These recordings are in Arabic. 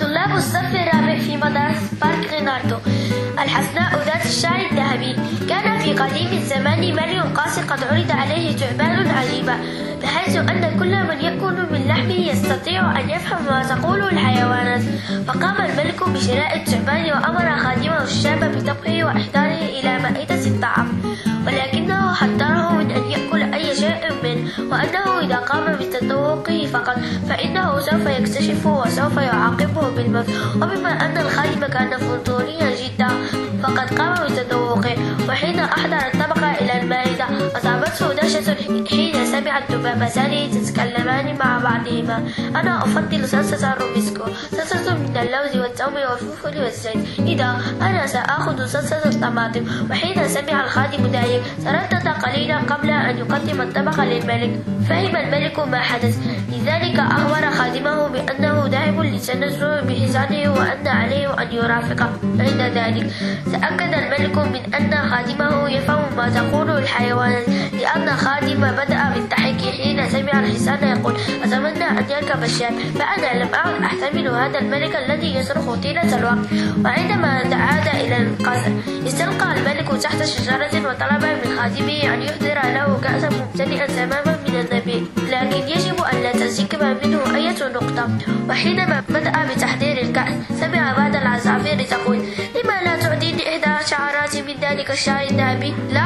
طلاب الصف الرابع في مدرسة بارك ريناردو. الحسناء ذات الشعر الذهبي. كان في قديم الزمان ملك قاسي قد عرض عليه تعبان عجيبة بحيث أن كل من يأكل من لحمه يستطيع أن يفهم ما تقوله الحيوانات. فقام الملك بشراء التعبان وأمر خادمه الشاب بطبخه وإحضاره إلى مائدة الطعام. ولكنه حذره من أن يأكل أي شيء منه وأنه إذا قام بتذوقه فقط سوف يكتشفه وسوف يعاقبه بالموت. وبما أن الخادم كان فضوليا جدا فقد قام بتذوقه. وحين أحضر الطبق إلى المائدة أصابته دهشة حين سمع الذبابتان تتكلمان مع بعضهما أنا أفضل صلصة الروبيسكو صلصة من اللوز والثوم والفلفل والزيت. إذا أنا سآخذ صلصة الطماطم وحين سمع الخادم ذلك تردد قليلا قبل أن يقدم الطبق للملك. فهم الملك ما حدث. لذلك أخبر خادمه بأنه ذاهب للتنزه بحصانه وأن عليه أن يرافقه عند ذلك تأكد الملك من أن خادمه يفهم ما تقوله الحيوانات لأن خادم بدأ بالضحك سمع الحصان يقول أتمنى أن يركب الشاب فأنا لم أعد أحتمل هذا الملك الذي يصرخ طيلة الوقت. وعندما عاد إلى القصر استلقى الملك تحت شجرة وطلب من خادمه أن يحضر له كأسا ممتلئا تماما من النبيذ لكن يجب أن لا تنسكب منه أي نقطة. وحينما بدأ بتحضير الكأس سمع بعض العصافير تقول لما لا تعطيني إحدى شعرات من ذلك الشعر الذهبي؟ لا.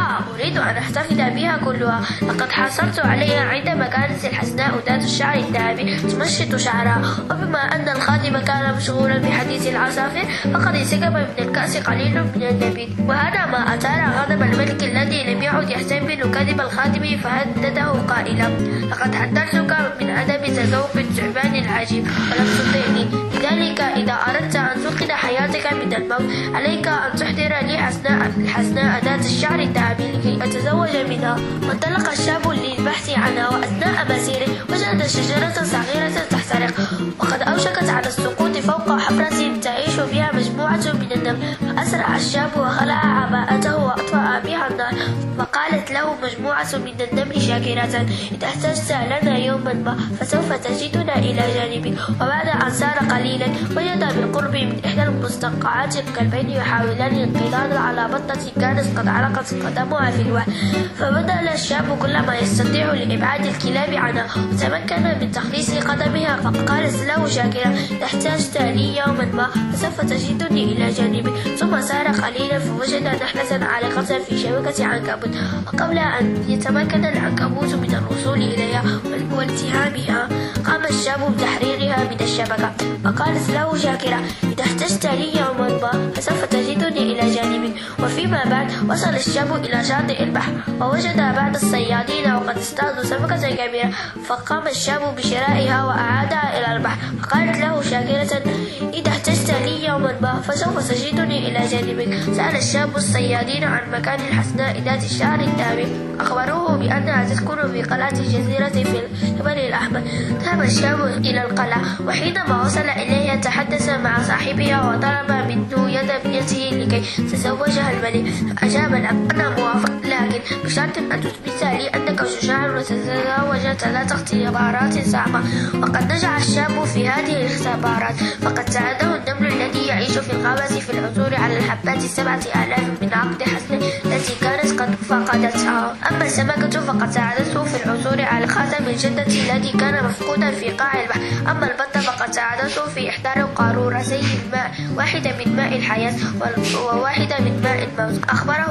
أن أحتفظ بها كلها. لقد حصلت عليها عندما كانت الحسناء ذات الشعر الذهبي. تمشط شعرها. وبما أن الخادم كان مشغولا بحديث العصافير فقد انسكب من الكأس قليل من النبيذ. وهذا ما أثار غضب الملك الذي لم يعد يحتمل كذب الخادم فهدده قائلا لقد حذرتك من عدم تذوق الثعبان العجيب. ولم تطيعني لذلك إذا أردت أن تنقذ حياتك من الموت عليك أن تحضر لي حسناء الحسناء ذات الشعر الذهبي. لكي أتزوج منها. وانطلق الشاب للبحث عنها وأثناء مسيره وجد شجرة صغيرة تحترق. وقد أوشكت على السقوط فوق حفرة تعيش فيها مجموعة من النمل. فأسرع الشاب وخلع عباءته وأطفأ بها النار. وقالت له مجموعة من النمل شاكرة إذا احتجت لنا يوما ما فسوف تجدنا إلى جانبك وبعد أن سار قليلا وجد بالقرب من إحدى المستنقعات الكلبين يحاولان الانقضاض على بطة كانت قد علقت قدمها في الوحل فبذل الشاب كل ما يستطيع لإبعاد الكلاب عنها. وتمكن من تخليص قدمها فقالت له شاكرا إذا احتجت لي يوما ما فسوف تجدني إلى جانبك ثم سار قليلا فوجد نحلة عالقة في شبكة عنكبوت. وقبل أن يتمكن العنكبوت من الوصول إليها والتهامها قام الشاب بتحريرها من الشبكة فقالت له شاكرة إذا احتجت لي يوما ما فسوف تجدني إلى جانبك وفيما بعد وصل الشاب إلى شاطئ البحر ووجد بعض الصيادين وقد اصطادوا سمكة كبيرة. فقام الشاب بشرائها وأعادها إلى البحر فقالت له شاكرة إذا احتجت لي يوما ما فسوف تجدني إلى جانبك. سأل الشاب الصيادين عن مكان الحسناء ذات الشعر الذهبي أخبروه بأنها تسكن في قلعة الجزيرة في الجبل الأحمر. ذهب الشاب إلى القلعة وحينما وصل إليها تحدث مع صاحبها وطلب منه يد ابنته لكي تزوجها الملك فأجاب الأب أنا موافق. لكن بشرط أن تثبت لي أنك شجاع وتتزوج ثلاث اختبارات صعبة. وقد نجح الشاب في هذه الاختبارات. فقد ساعده النمل الذي يعيش في الغابة في العثور على الحبات السبعة آلاف من عقد حسن التي كانت قد فقدتها أما السمكة فقد ساعدته في العثور على خاتم الجدة الذي كان مفقودا في قاع البحر. أما البطة فقد ساعدته في إحضار قارورتي الماء واحدة من ماء الحياة وواحدة من ماء الموت. أخبره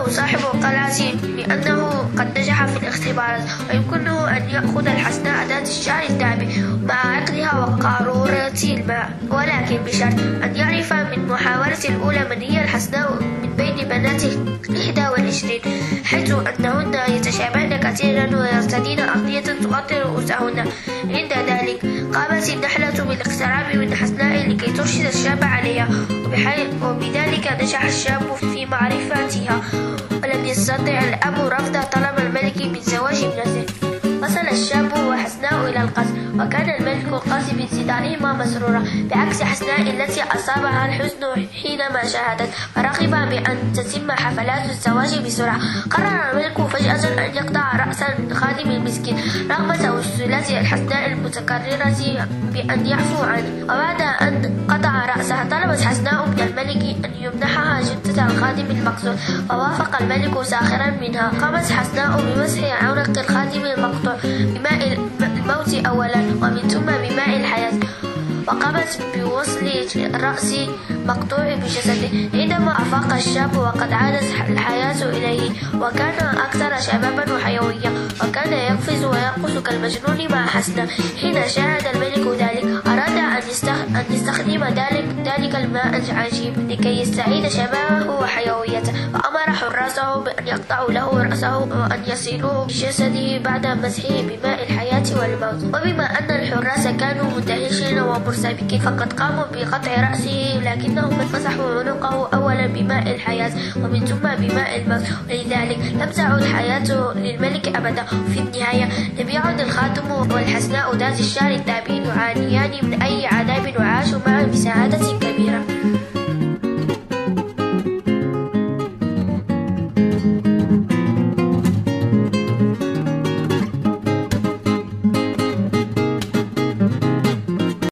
القلعة بأنه قد نجح في الاختبارات ويمكنه أن يأخذ الحسناء ذات الشعر الذهبي مع عقدها وقارورة الماء ولكن بشرط أن يعرف من محاولة الأولى من هي الحسناء من بين بناته الإحدى والعشرين حيث أنهن يتشابهن كثيرا ويرتدين أغطية تغطي رؤوسهن عند ذلك قامت النحلة بالاقتراب من حسناء لكي ترشد الشاب عليها. وبذلك نجح الشاب في معرفتها. ولم يستطع الأب رفض طلب الملك من زواج ابنته. وصل الشاب وحسناء إلى القصر وكان الملك القاسي بانتظارهما مسرورا بعكس حسناء التي أصابها الحزن حينما شاهدت فرغب بأن تتم حفلات الزواج بسرعة. قرر الملك فجأة أن يقطع رأسا من خادم المسكين رغم توسلات الحسناء المتكررة بأن يعفو عنه. وبعد أن قطع رأسها طلبت حسناء من الملك أن يمنحها جثة الخادم المقتول. فوافق الملك ساخرا منها. قامت حسناء بمسح عنق الخادم المقطوع بماء الموت أولا ومن ثم بماء الحياة. وقامت بوصل رأس مقطوع بجسده. عندما أفاق الشاب وقد عادت الحياة إليه وكان أكثر شبابا وحيوية وكان يقفز ويرقص كالمجنون مع حسنة حين شاهد الملك ذلك أراد أن يستخدم ذلك, ذلك الماء العجيب لكي يستعيد شبابه وحيويته. فأمر حراسه بأن يقطعوا له رأسه وأن يصلوه بجسده بعد مسحه بماء الحياة والموت. وبما أن الحراس كانوا مندهشين ومرتبكين فقد قاموا بقطع رأسه لكنهم مسحوا عنقه أولا بماء الحياة ومن ثم بماء الموت. ولذلك لم تعد حياته للملك أبدا. في النهاية لم يعد الخاتم والحسناء ذات الشعر التابعين يعانيان من أي عذاب وعاشوا معا بسعادة كبيرة.